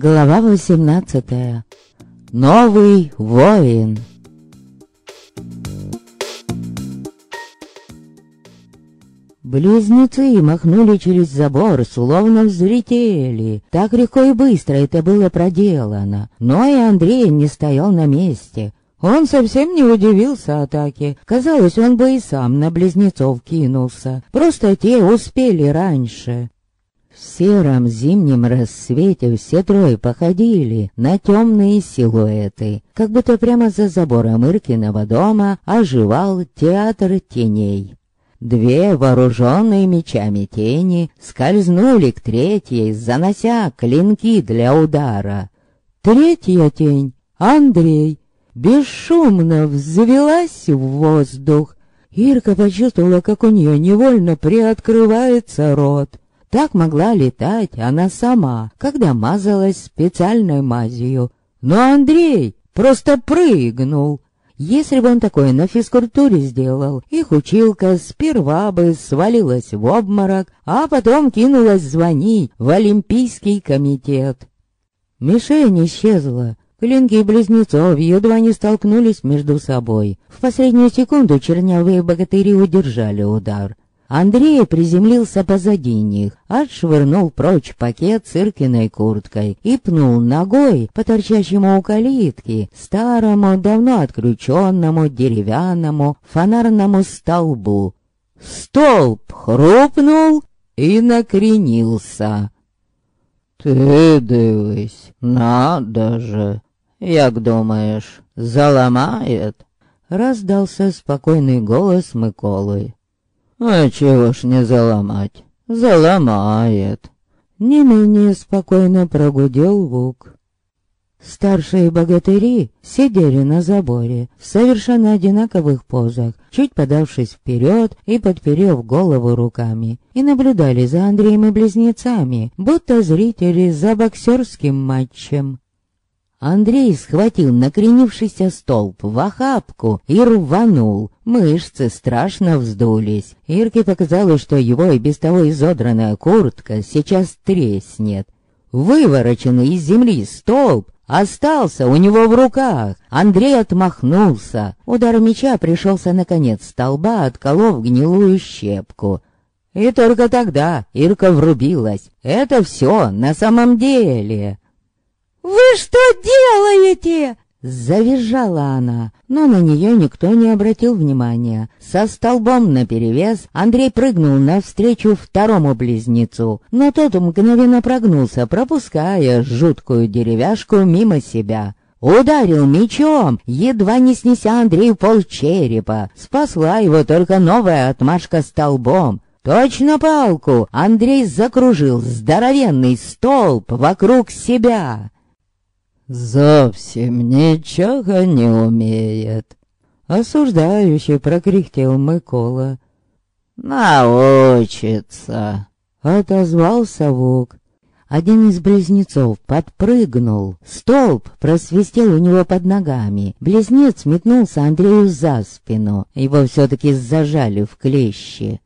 Глава 18. Новый воин. Близнецы махнули через забор, словно взлетели. Так легко и быстро это было проделано. Но и Андрей не стоял на месте. Он совсем не удивился атаке. Казалось, он бы и сам на близнецов кинулся. Просто те успели раньше. В сером зимнем рассвете все трое походили на темные силуэты, как будто прямо за забором Иркиного дома оживал театр теней. Две вооруженные мечами тени скользнули к третьей, занося клинки для удара. Третья тень, Андрей, бесшумно взвелась в воздух. Ирка почувствовала, как у нее невольно приоткрывается рот. Так могла летать она сама, когда мазалась специальной мазью. Но Андрей просто прыгнул. Если бы он такое на физкультуре сделал, их училка сперва бы свалилась в обморок, а потом кинулась звонить в Олимпийский комитет. Мишень исчезла. Клинки близнецов едва не столкнулись между собой. В последнюю секунду чернявые богатыри удержали удар. Андрей приземлился позади них, отшвырнул прочь пакет с Иркиной курткой и пнул ногой по торчащему у калитки старому, давно отключенному деревянному фонарному столбу. Столб хрупнул и накренился. «Ты дивись, надо же! Як думаешь, заломает?» Раздался спокойный голос Миколы. А чего ж не заломать? Заломает. Не менее спокойно прогудел Вук. Старшие богатыри сидели на заборе в совершенно одинаковых позах, чуть подавшись вперед и подперев голову руками, и наблюдали за Андреем и близнецами, будто зрители за боксерским матчем. Андрей схватил накренившийся столб в охапку и рванул. Мышцы страшно вздулись. Ирке показалось, что его и без того изодранная куртка сейчас треснет. Вывороченный из земли столб остался у него в руках. Андрей отмахнулся. Удар меча пришелся на конец столба, отколов гнилую щепку. И только тогда Ирка врубилась. Это все на самом деле. «Вы что делаете?» Завизжала она, но на нее никто не обратил внимания. Со столбом наперевес Андрей прыгнул навстречу второму близнецу, но тот мгновенно прогнулся, пропуская жуткую деревяшку мимо себя. Ударил мечом, едва не снеся Андрею полчерепа. Спасла его только новая отмашка столбом. Точно палку Андрей закружил здоровенный столб вокруг себя. «Зовсім ничего не умеет», — осуждающе прокряхтел Микола. «Научится», — отозвался Вук. Один из близнецов подпрыгнул, столб просвистел у него под ногами. Близнец метнулся Андрею за спину, его все-таки зажали в клещи.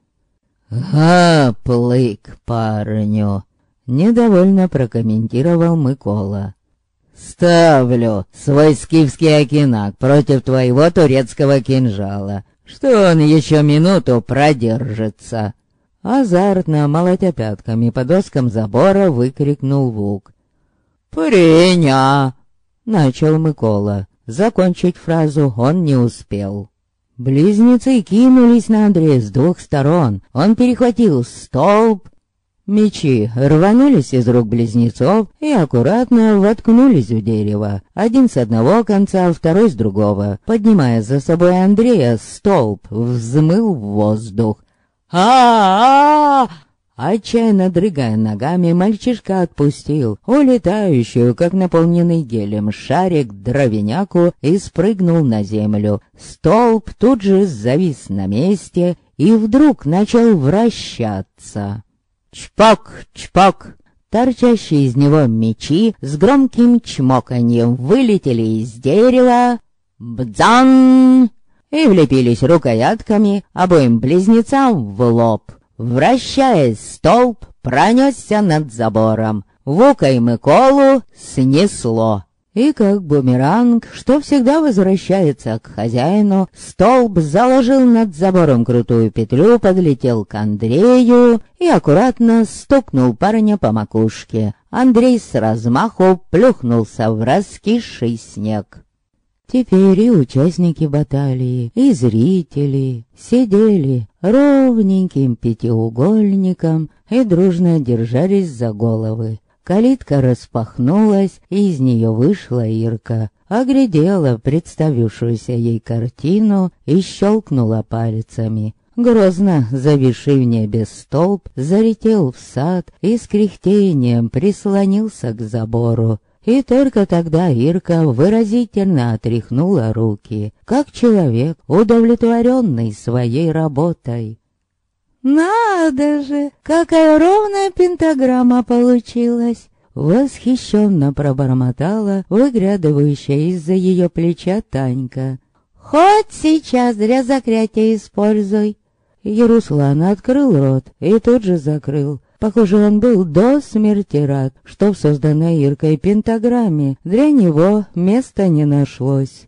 «Гаплык парню!» — недовольно прокомментировал Микола. Ставлю свой скифский окинак против твоего турецкого кинжала, что он еще минуту продержится. Азартно, молотя пятками по доскам забора, выкрикнул Вук. «Приня!» — начал Микола. Закончить фразу он не успел. Близнецы кинулись на Андрея с двух сторон. Он перехватил столб Мечи рванулись из рук близнецов и аккуратно воткнулись в дерево. Один с одного конца, второй с другого. Поднимая за собой Андрея, столб взмыл в воздух. а а, -а! Отчаянно дрыгая ногами, мальчишка отпустил улетающую, как наполненный гелем, шарик дровяняку и спрыгнул на землю. Столб тут же завис на месте и вдруг начал вращаться. Чпок, чпок! Торчащие из него мечи с громким чмоканьем вылетели из дерева. Бдзан! И влепились рукоятками обоим близнецам в лоб. Вращаясь, столб пронесся над забором. Вука и Миколу снесло. И как бумеранг, что всегда возвращается к хозяину, столб заложил над забором крутую петлю, подлетел к Андрею и аккуратно стукнул парня по макушке. Андрей с размаху плюхнулся в раскисший снег. Теперь и участники баталии, и зрители сидели ровненьким пятиугольником и дружно держались за головы. Калитка распахнулась, и из нее вышла Ирка, оглядела представившуюся ей картину и щелкнула пальцами. Грозно зависший в небе столб залетел в сад и с кряхтением прислонился к забору. И только тогда Ирка выразительно отряхнула руки, как человек, удовлетворенный своей работой. «Надо же, какая ровная пентаграмма получилась!» Восхищенно пробормотала выглядывающая из-за ее плеча Танька. «Хоть сейчас для закрятия используй!» Яруслан открыл рот и тут же закрыл. Похоже, он был до смерти рад, что в созданной Иркой пентаграмме для него места не нашлось.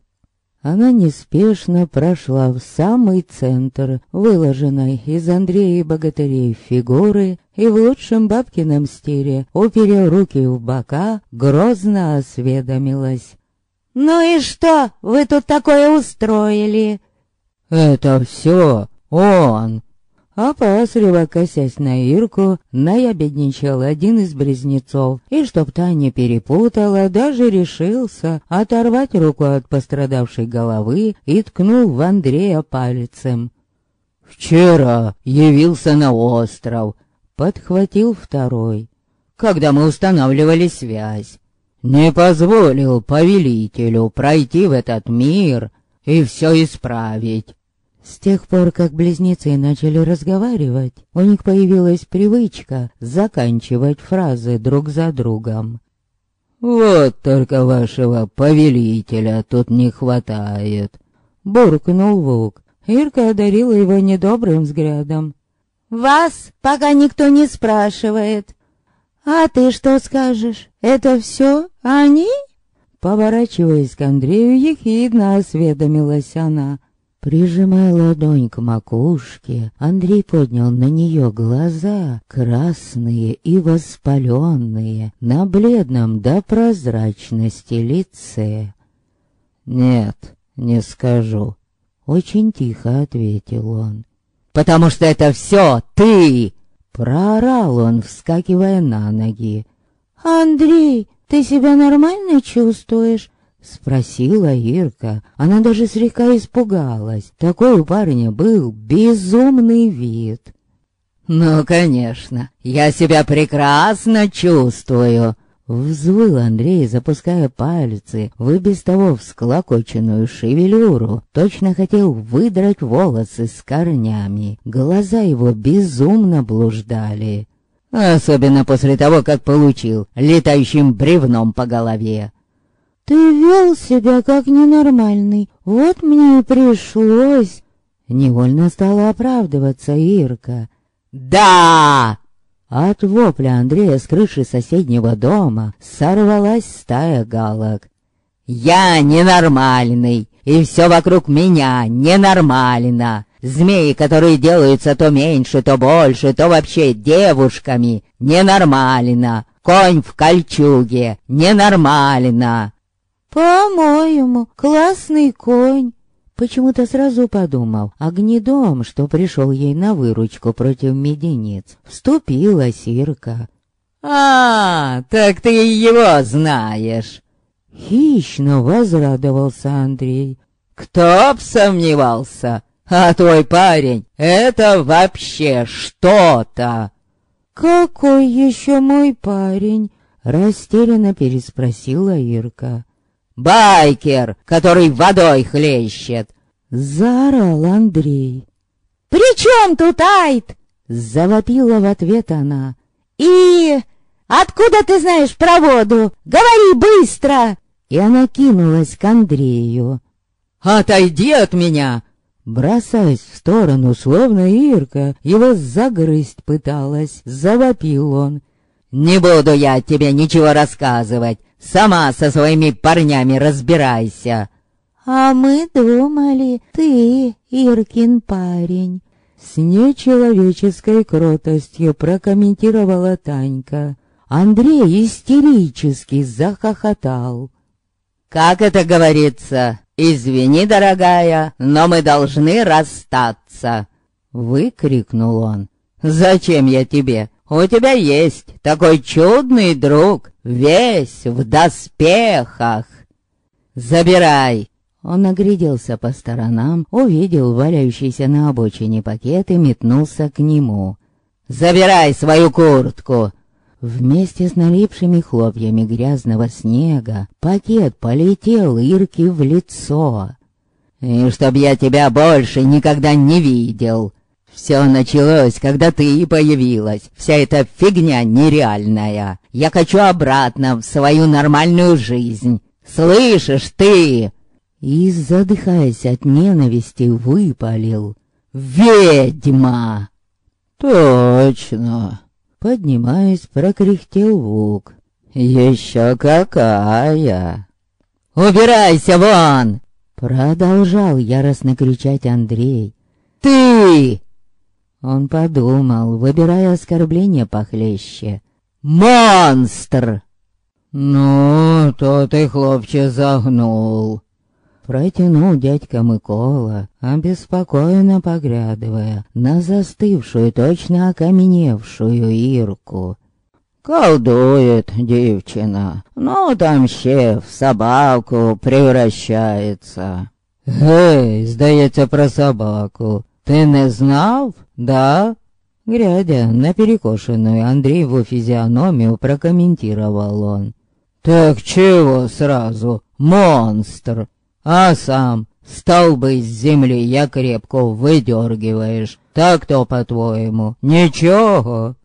Она неспешно прошла в самый центр, выложенной из Андрея и богатырей фигуры, и в лучшем бабкином стиле, уперев руки в бока, грозно осведомилась. «Ну и что вы тут такое устроили?» «Это все он!» Опасливо косясь на Ирку, наябедничал один из близнецов, и чтоб та не перепутала, даже решился оторвать руку от пострадавшей головы и ткнул в Андрея пальцем. «Вчера явился на остров», — подхватил второй, «когда мы устанавливали связь. Не позволил повелителю пройти в этот мир и все исправить. С тех пор, как близнецы начали разговаривать, у них появилась привычка заканчивать фразы друг за другом. «Вот только вашего повелителя тут не хватает», — буркнул Вук. Ирка одарила его недобрым взглядом. «Вас пока никто не спрашивает. А ты что скажешь? Это все они?» Поворачиваясь к Андрею, ехидно осведомилась она. Прижимая ладонь к макушке, Андрей поднял на нее глаза, красные и воспаленные, на бледном до прозрачности лице. «Нет, не скажу», — очень тихо ответил он. «Потому что это все ты!» Проорал он, вскакивая на ноги. «Андрей, ты себя нормально чувствуешь? Спросила Ирка. Она даже слегка испугалась. Такой у парня был безумный вид. «Ну, конечно, я себя прекрасно чувствую!» Взвыл Андрей, запуская пальцы в и без того всклокоченную шевелюру. Точно хотел выдрать волосы с корнями. Глаза его безумно блуждали. Особенно после того, как получил летающим бревном по голове. «Ты вел себя как ненормальный, вот мне и пришлось...» Невольно стала оправдываться Ирка. «Да!» От вопля Андрея с крыши соседнего дома сорвалась стая галок. «Я ненормальный, и все вокруг меня ненормально. Змеи, которые делаются то меньше, то больше, то вообще девушками, ненормально. Конь в кольчуге, ненормально. «По-моему, классный конь!» Почему-то сразу подумал, огнедом, что пришел ей на выручку против меденец, вступила Сирка. «А, так ты его знаешь!» Хищно возрадовался Андрей. «Кто б сомневался? А твой парень — это вообще что-то!» «Какой еще мой парень?» — растерянно переспросила Ирка. Байкер, который водой хлещет!» Заорал Андрей. «При чем тут Айт?» Завопила в ответ она. «И... откуда ты знаешь про воду? Говори быстро!» И она кинулась к Андрею. Отойди от меня!» Бросаясь в сторону, словно Ирка, его загрызть пыталась, завопил он. «Не буду я тебе ничего рассказывать, сама со своими парнями разбирайся!» «А мы думали, ты, Иркин парень!» С нечеловеческой кротостью прокомментировала Танька. Андрей истерически захохотал. «Как это говорится? Извини, дорогая, но мы должны расстаться!» Выкрикнул он. «Зачем я тебе? У тебя есть такой чудный друг, весь в доспехах! Забирай!» Он огляделся по сторонам, увидел валяющийся на обочине пакет и метнулся к нему. «Забирай свою куртку!» Вместе с налипшими хлопьями грязного снега пакет полетел Ирке в лицо. «И чтоб я тебя больше никогда не видел!» Все началось, когда ты появилась. Вся эта фигня нереальная. Я хочу обратно в свою нормальную жизнь. Слышишь ты? И, задыхаясь от ненависти, выпалил. «Ведьма!» «Точно!» Поднимаясь, прокряхтел Вук. «Еще какая!» «Убирайся вон!» Продолжал яростно кричать Андрей. «Ты!» Он подумал, выбирая оскорбление похлеще. «Монстр!» «Ну, то ты, хлопче, загнул!» Протянул дядька Микола, обеспокоенно поглядывая на застывшую, точно окаменевшую Ирку. «Колдует девчина, ну там ще в собаку превращается». «Эй, сдается про собаку, ты не знал, да?» Глядя на перекошенную Андрееву физиономию, прокомментировал он. «Так чего сразу, монстр? А сам столбы с земли я крепко выдергиваешь. Так-то, по-твоему, ничего?»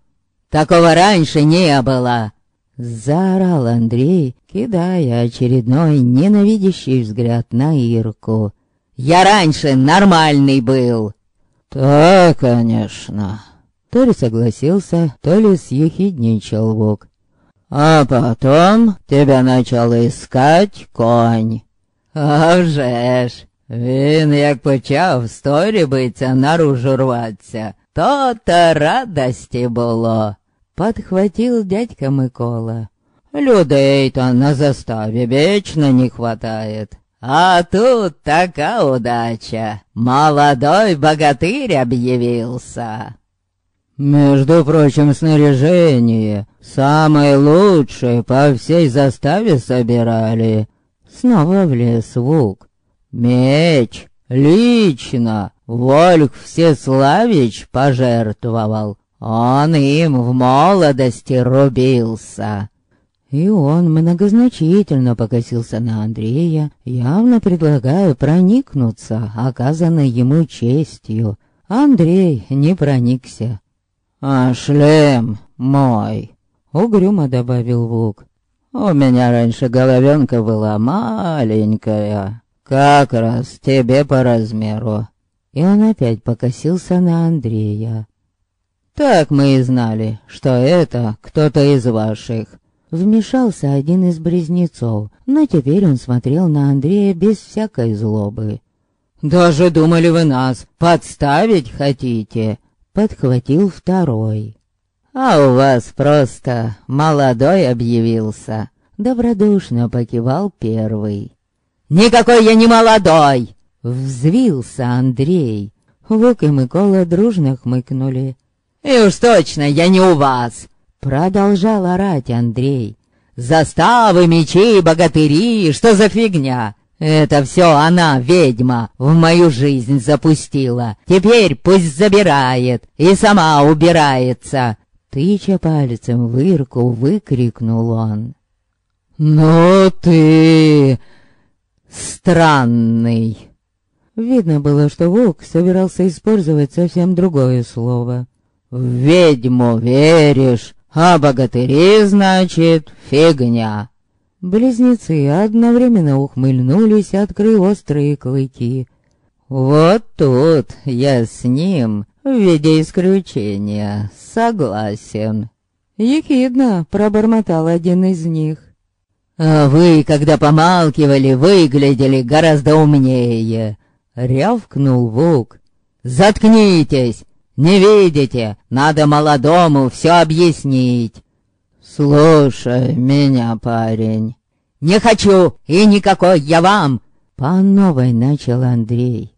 «Такого раньше не было!» Заорал Андрей, кидая очередной ненавидящий взгляд на Ирку. «Я раньше нормальный был!» «Да, конечно!» То ли согласился, то ли съехидничал Вук. «А потом тебя начал искать конь». «А вже ж, він як почав з биться наружу рваться, то-то радості було», — подхватил дядька Микола. «Людей-то на заставе вечно не хватает». А тут такая удача. Молодой богатырь объявился. Между прочим, снаряжение самое лучшее по всей заставе собирали. Снова влез Вук. Меч лично Вольк Всеславич пожертвовал. Он им в молодости рубился. И он многозначительно покосился на Андрея, явно предлагая проникнуться оказанной ему честью. Андрей не проникся. «А шлем мой», — угрюмо добавил Вук. У меня раньше головенка была маленькая, как раз тебе по размеру. И он опять покосился на Андрея. Так мы и знали, что это кто-то из ваших. Вмешался один из близнецов, но теперь он смотрел на Андрея без всякой злобы. «Даже думали вы нас подставить хотите?» Подхватил второй. «А у вас просто молодой объявился», — добродушно покивал первый. «Никакой я не молодой!» — взвился Андрей. Вук и Микола дружно хмыкнули. «И уж точно я не у вас!» — продолжал орать Андрей. «Заставы, мечи, богатыри, что за фигня? Это все она, ведьма, в мою жизнь запустила. Теперь пусть забирает и сама убирается. Тыча пальцем в Ирку, выкрикнул он. «Ну ты... странный!» Видно было, что Вук собирался использовать совсем другое слово. «В ведьму веришь, а богатыри, значит, фигня!» Близнецы одновременно ухмыльнулись, открыв острые клыки. «Вот тут я с ним, в виде исключения, согласен». Ехидно пробормотал один из них. «А вы, когда помалкивали, выглядели гораздо умнее!» — рявкнул Вук. «Заткнитесь! Не видите? Надо молодому все объяснить!» «Слушай меня, парень!» «Не хочу! И никакой я вам!» По новой начал Андрей.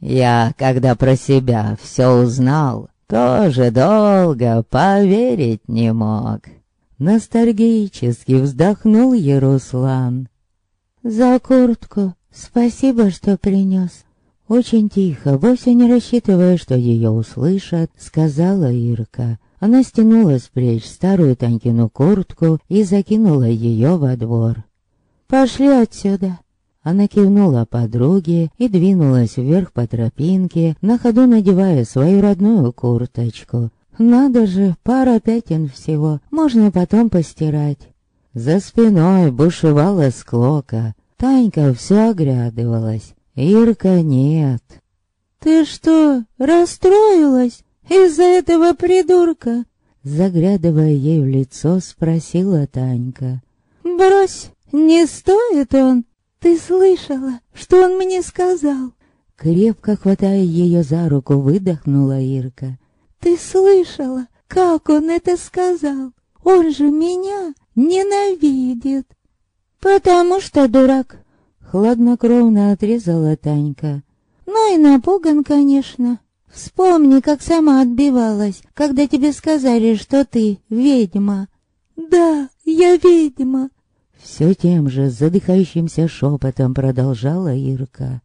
«Я, когда про себя все узнал, тоже долго поверить не мог». Ностальгически вздохнул Яруслан. «За куртку спасибо, что принес». Очень тихо, вовсе не рассчитывая, что ее услышат, сказала Ирка. Она стянула с плеч старую Танькину куртку и закинула ее во двор. «Пошли отсюда!» Она кивнула подруге и двинулась вверх по тропинке, на ходу надевая свою родную курточку. Надо же, пара пятен всего, можно потом постирать. За спиной бушевала склока. Танька все оглядывалась. Ирка нет. «Ты что, расстроилась?» Из-за этого придурка?» Заглядывая ей в лицо, спросила Танька. «Брось, не стоит он. Ты слышала, что он мне сказал?» Крепко хватая ее за руку, выдохнула Ирка. «Ты слышала, как он это сказал? Он же меня ненавидит!» «Потому что дурак!» Хладнокровно отрезала Танька. «Ну и напуган, конечно!» Вспомни, как сама отбивалась, когда тебе сказали, что ты ведьма. Да, я ведьма. Все тем же задыхающимся шепотом продолжала Ирка.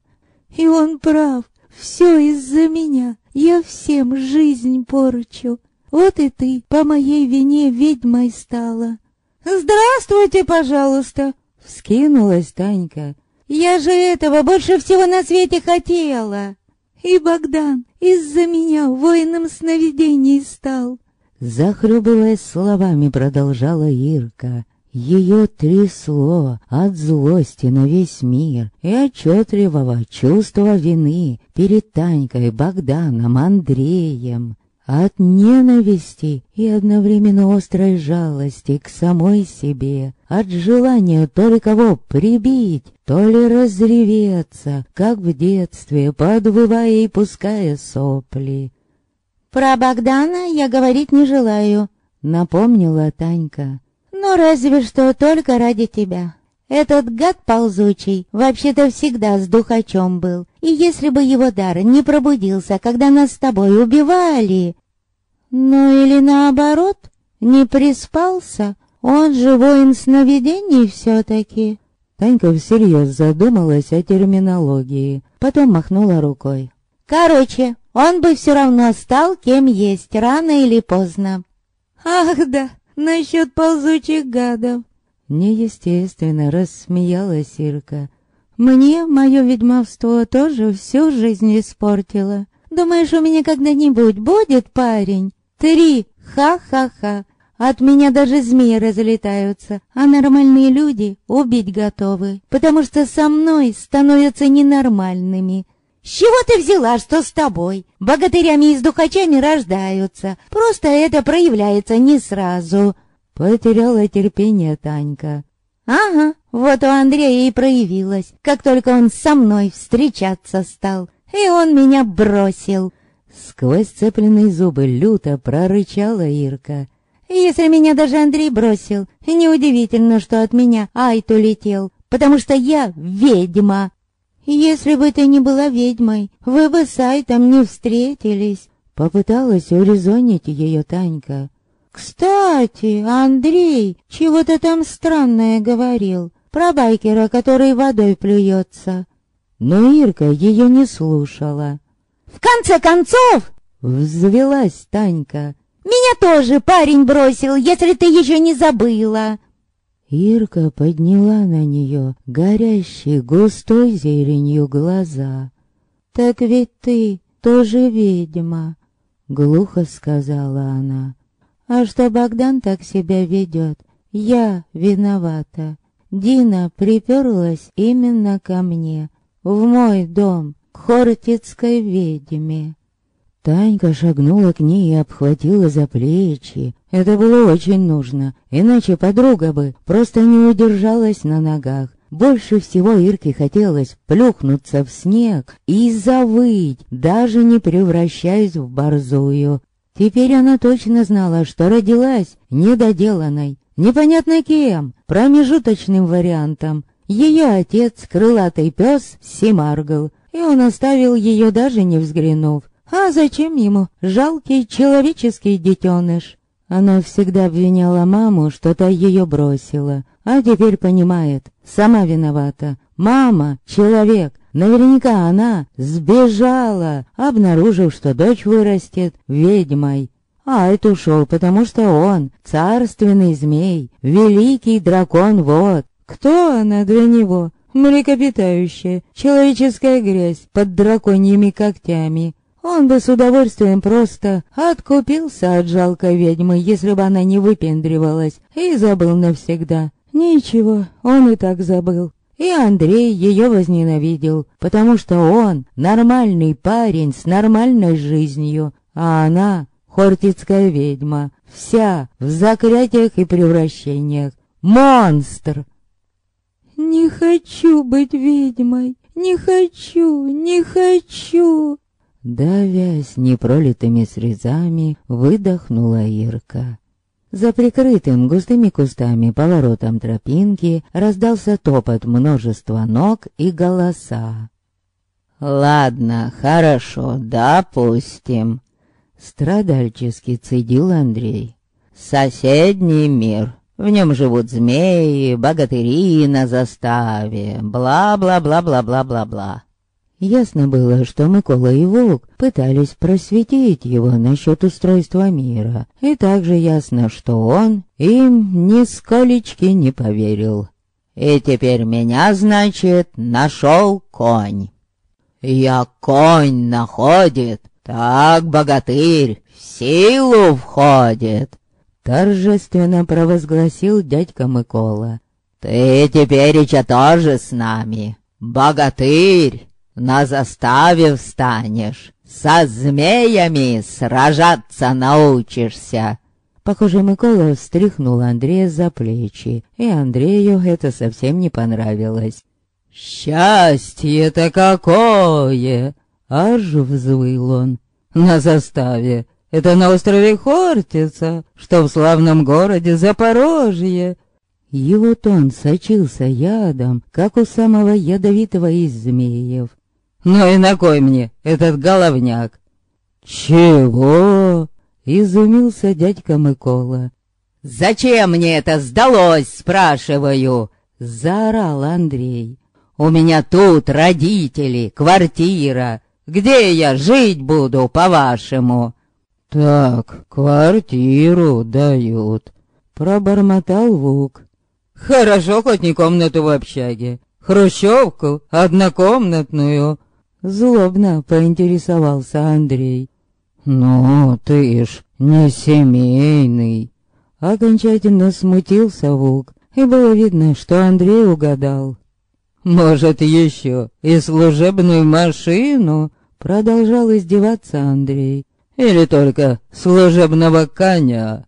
И он прав, все из-за меня. Я всем жизнь порчу. Вот и ты по моей вине ведьмой стала. Здравствуйте, пожалуйста, вскинулась Танька. Я же этого больше всего на свете хотела. И Богдан из-за меня воином сновидений стал. Захлебываясь словами, продолжала Ирка. Ее трясло от злости на весь мир и отчетливого чувства вины перед Танькой, Богданом, Андреем от ненависти и одновременно острой жалости к самой себе, от желания то ли кого прибить, то ли разреветься, как в детстве, подвывая и пуская сопли. «Про Богдана я говорить не желаю», — напомнила Танька. «Ну, разве что только ради тебя. Этот гад ползучий вообще-то всегда с духачом был, и если бы его дар не пробудился, когда нас с тобой убивали... Ну или наоборот, не приспался, он же воин сновидений все-таки. Танька всерьез задумалась о терминологии, потом махнула рукой. Короче, он бы все равно стал кем есть, рано или поздно. Ах да, насчет ползучих гадов. Неестественно рассмеялась Ирка. Мне мое ведьмовство тоже всю жизнь испортило. Думаешь, у меня когда-нибудь будет парень? Три! Ха-ха-ха! От меня даже змеи разлетаются, а нормальные люди убить готовы, потому что со мной становятся ненормальными. С чего ты взяла, что с тобой? Богатырями и с духачами рождаются, просто это проявляется не сразу. Потеряла терпение Танька. Ага, вот у Андрея и проявилось, как только он со мной встречаться стал, и он меня бросил. Сквозь цепленные зубы люто прорычала Ирка. Если меня даже Андрей бросил, неудивительно, что от меня Айт улетел, потому что я ведьма. Если бы ты не была ведьмой, вы бы с Айтом не встретились. Попыталась урезонить ее Танька. «Кстати, Андрей чего-то там странное говорил про байкера, который водой плюется». Но Ирка ее не слушала. «В конце концов!» — взвелась Танька. «Меня тоже парень бросил, если ты еще не забыла!» Ирка подняла на нее горящие густой зеленью глаза. «Так ведь ты тоже ведьма», — глухо сказала она. А что Богдан так себя ведет, я виновата. Дина приперлась именно ко мне, в мой дом, к хортицкой ведьме. Танька шагнула к ней и обхватила за плечи. Это было очень нужно, иначе подруга бы просто не удержалась на ногах. Больше всего Ирке хотелось плюхнуться в снег и завыть, даже не превращаясь в борзую. Теперь она точно знала, что родилась недоделанной, непонятно кем, промежуточным вариантом. Ее отец, крылатый пес, Симаргл, и он оставил ее даже не взглянув. А зачем ему жалкий человеческий детеныш? Она всегда обвиняла маму, что та ее бросила, а теперь понимает, сама виновата. Мама — человек, наверняка она сбежала, обнаружив, что дочь вырастет ведьмой. А это ушел, потому что он царственный змей, великий дракон вот. Кто она для него? Млекопитающая, человеческая грязь под драконьими когтями. Он бы с удовольствием просто откупился от жалкой ведьмы, если бы она не выпендривалась, и забыл навсегда. Ничего, он и так забыл. И Андрей ее возненавидел, потому что он нормальный парень с нормальной жизнью, а она хортицкая ведьма, вся в заклятиях и превращениях. Монстр! «Не хочу быть ведьмой, не хочу, не хочу!» Давясь непролитыми слезами, выдохнула Ирка. За прикрытым густыми кустами поворотом тропинки раздался топот множества ног и голоса. «Ладно, хорошо, допустим», — страдальчески цедил Андрей. «Соседний мир. В нем живут змеи, богатыри на заставе, бла-бла-бла-бла-бла-бла-бла. Ясно было, что Микола и Волк пытались просветить его насчет устройства мира, и также ясно, что он им нисколечки не поверил. «И теперь меня, значит, нашел конь». «Я конь находит, так богатырь в силу входит», торжественно провозгласил дядька Микола. «Ты теперь еще тоже с нами, богатырь!» На заставе встанешь, со змеями сражаться научишься. Похоже, Микола встряхнул Андрея за плечи, и Андрею это совсем не понравилось. «Счастье-то какое!» — аж взвыл он. «На заставе. Это на острове Хортица, что в славном городе Запорожье. Его тон сочился ядом, как у самого ядовитого из змеев. «Ну и на кой мне этот головняк?» «Чего?» — изумился дядька Микола. «Зачем мне это сдалось, спрашиваю?» — заорал Андрей. «У меня тут родители, квартира. Где я жить буду, по-вашему?» «Так, квартиру дают», — пробормотал Вук. «Хорошо хоть не комнату в общаге. Хрущевку, однокомнатную, Злобно поинтересовался Андрей. «Ну, ты ж не семейный!» Окончательно смутился Вук, и было видно, что Андрей угадал. «Может, еще и служебную машину?» Продолжал издеваться Андрей. «Или только служебного коня?»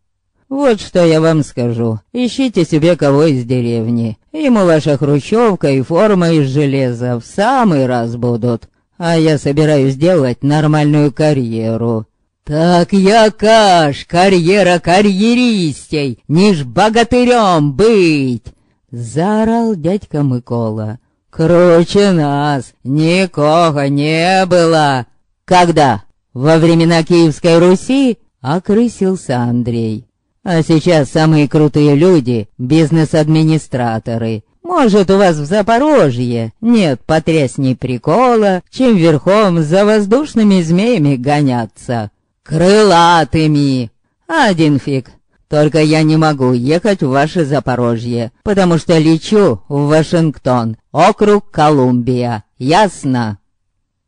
«Вот что я вам скажу. Ищите себе кого из деревни. Ему ваша хрущевка и форма из железа в самый раз будут а я собираюсь делать нормальную карьеру. Так яка ж карьера карьеристей, не ж богатырем быть!» Заорал дядька Микола. «Круче нас никого не было!» «Когда? Во времена Киевской Руси?» — окрысился Андрей. «А сейчас самые крутые люди — бизнес-администраторы. Может, у вас в Запорожье нет потрясней прикола, чем верхом за воздушными змеями гоняться. Крылатыми! Один фиг. Только я не могу ехать в ваше Запорожье, потому что лечу в Вашингтон, округ Колумбия. Ясно?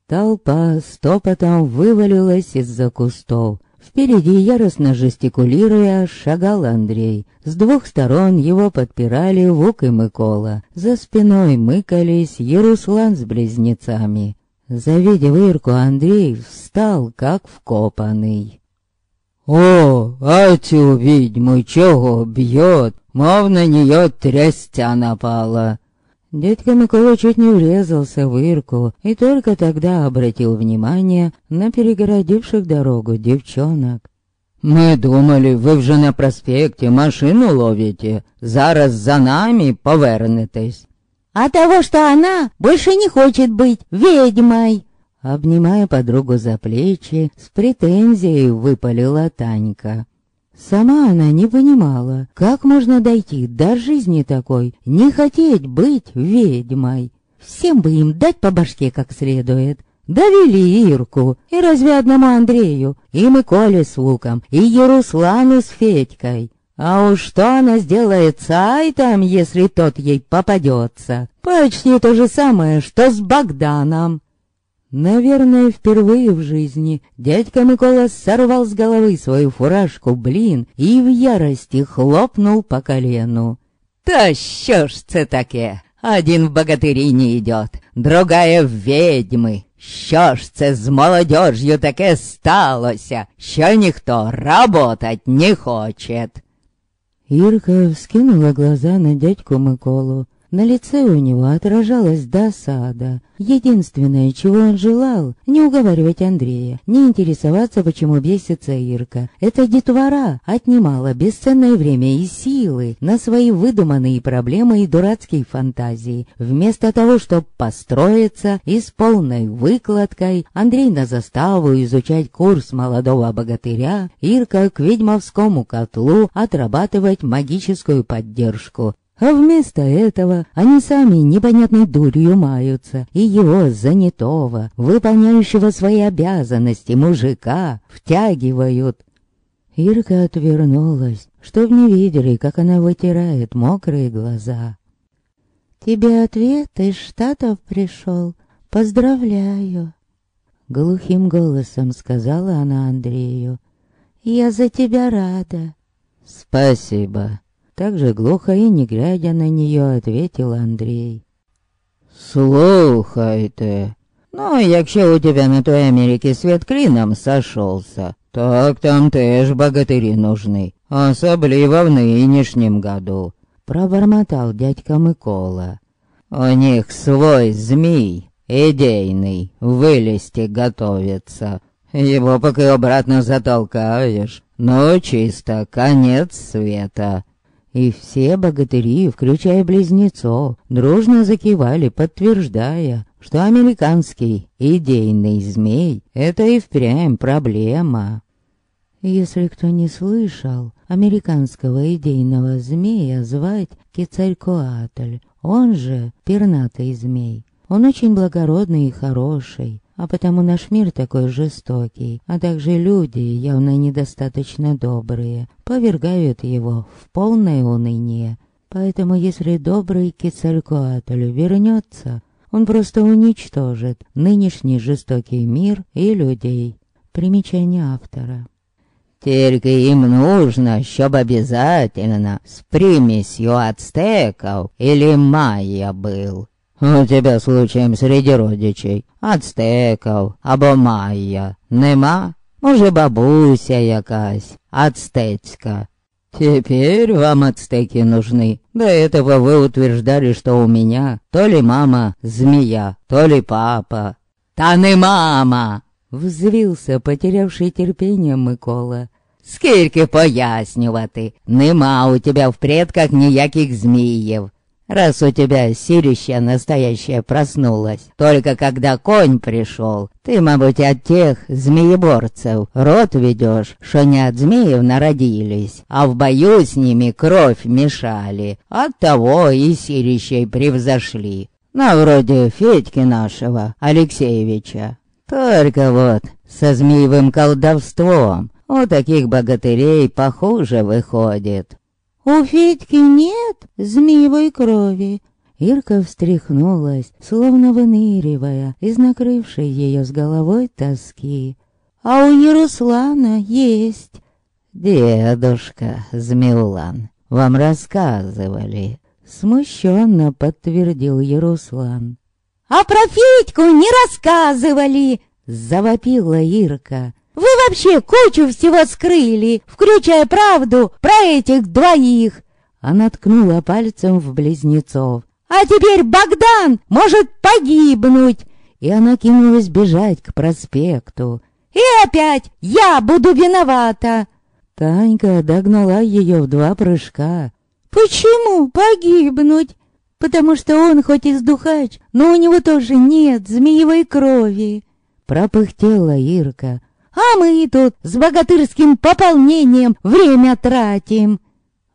Толпа стопотом вывалилась из-за кустов. Впереди, яростно жестикулируя, шагал Андрей. С двух сторон его подпирали Вук и Микола. За спиной мыкались Яруслан с близнецами. Завидев Ирку, Андрей встал, как вкопанный. «О, а цю відьму чого б'ет, мов на нее трястя напала!» Дядька Микола чуть не врезался в Ирку и только тогда обратил внимание на перегородивших дорогу девчонок. «Мы думали, вы вже на проспекте машину ловите, зараз за нами повернетесь». «А того, что она больше не хочет быть ведьмой!» Обнимая подругу за плечи, с претензией выпалила Танька. Сама она не понимала, как можно дойти до жизни такой, не хотеть быть ведьмой. Всем бы им дать по башке как следует. Довели Ирку, и разве одному Андрею, и Миколе с Луком, и Яруслану с Федькой. А уж что она сделает с Айтом, если тот ей попадется? Почти то же самое, что с Богданом. Наверное, впервые в жизни дядька Микола сорвал с головы свою фуражку, блин, и в ярости хлопнул по колену. «Та що ж це таке? Один в богатирі не идет, другая в ведьми. Що ж це з молодежью таке сталося, що ніхто работать не хочет?» Ирка вскинула глаза на дядьку Миколу. На лице у него отражалась досада. Единственное, чего он желал, не уговаривать Андрея, не интересоваться, почему бесится Ирка. Эта детвора отнимала бесценное время и силы на свои выдуманные проблемы и дурацкие фантазии. Вместо того, чтобы построиться и с полной выкладкой, Андрей на заставу изучать курс молодого богатыря, Ирка к ведьмовскому котлу отрабатывать магическую поддержку. А вместо этого они сами непонятной дурью маются, и его занятого, выполняющего свои обязанности мужика, втягивают. Ирка отвернулась, чтоб не видели, как она вытирает мокрые глаза. «Тебе ответ из Штатов пришел. Поздравляю!» Глухим голосом сказала она Андрею. «Я за тебя рада». «Спасибо», так же глухо и не глядя на нее, ответил Андрей. Слухайте, ну, якщо у тебя на той Америке свет клином сошелся, так там теж богатыри нужны, особливо в нынешнем году. Пробормотал дядька Микола. У них свой змей, идейный, вылезти готовится. Его пока обратно затолкаешь, ну чисто конец света. И все богатыри, включая близнецов, дружно закивали, подтверждая, что американский идейный змей — это и впрямь проблема. Если кто не слышал, американского идейного змея звать Кицарькоатль, он же пернатый змей. Он очень благородный и хороший, а потому наш мир такой жестокий, а также люди, явно недостаточно добрые, повергают его в полное уныние. Поэтому если добрый Кецалькоатль вернется, он просто уничтожит нынешний жестокий мир и людей. Примечание автора. Только им нужно, чтобы обязательно с примесью ацтеков или майя был. У тебя случаем среди родичей ацтеков або майя нема? Може, бабуся якась, ацтецька. Теперь вам ацтеки нужны. До этого вы утверждали, что у меня то ли мама змея, то ли папа. Та не мама! Взвился, потерявший терпение Микола. Скільки пояснювати, нема у тебя в предках ніяких зміїв. Раз у тебя сирища настоящая проснулась, только когда конь пришел, ты, мабуть, от тех змееборцев рот ведешь, что не от змеев народились, а в бою с ними кровь мешали, от того и сирищей превзошли. На вроде Федьки нашего, Алексеевича. Только вот со змеевым колдовством у таких богатырей похуже выходит. «У Федьки нет змеевой крови!» Ирка встряхнулась, словно выныривая из накрывшей ее с головой тоски. а у Яруслана есть. Дедушка Змеулан, вам рассказывали. Смущенно подтвердил Яруслан. «А про Федьку не рассказывали!» Завопила Ирка. «Вы вообще кучу всего скрыли, включая правду про этих двоих!» Она ткнула пальцем в близнецов. «А теперь Богдан может погибнуть!» И она кинулась бежать к проспекту. «И опять я буду виновата!» Танька догнала ее в два прыжка. «Почему погибнуть?» «Потому что он хоть и сдухач, но у него тоже нет змеевой крови!» Пропыхтела Ирка. «А мы тут с богатырским пополнением время тратим!»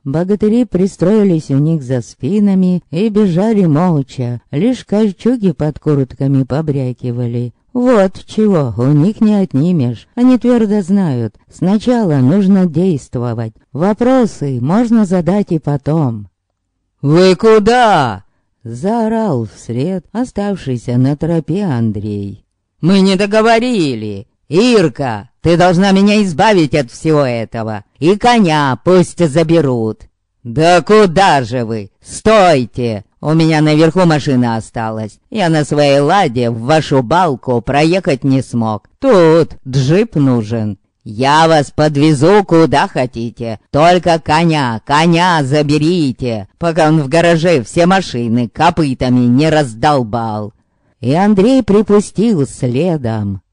Богатыри пристроились у них за спинами и бежали молча, лишь кольчуги под куртками побрякивали. Вот чего у них не отнимешь, они твердо знают, сначала нужно действовать, вопросы можно задать и потом. «Вы куда?» — заорал вслед оставшийся на тропе Андрей. «Мы не договорили! Ирка, ты должна меня избавить от всего этого. И коня пусть заберут. Да куда же вы? Стойте! У меня наверху машина осталась. Я на своей ладе в вашу балку проехать не смог. Тут джип нужен. Я вас подвезу куда хотите. Только коня, коня заберите, пока он в гараже все машины копытами не раздолбал. И Андрей припустил следом.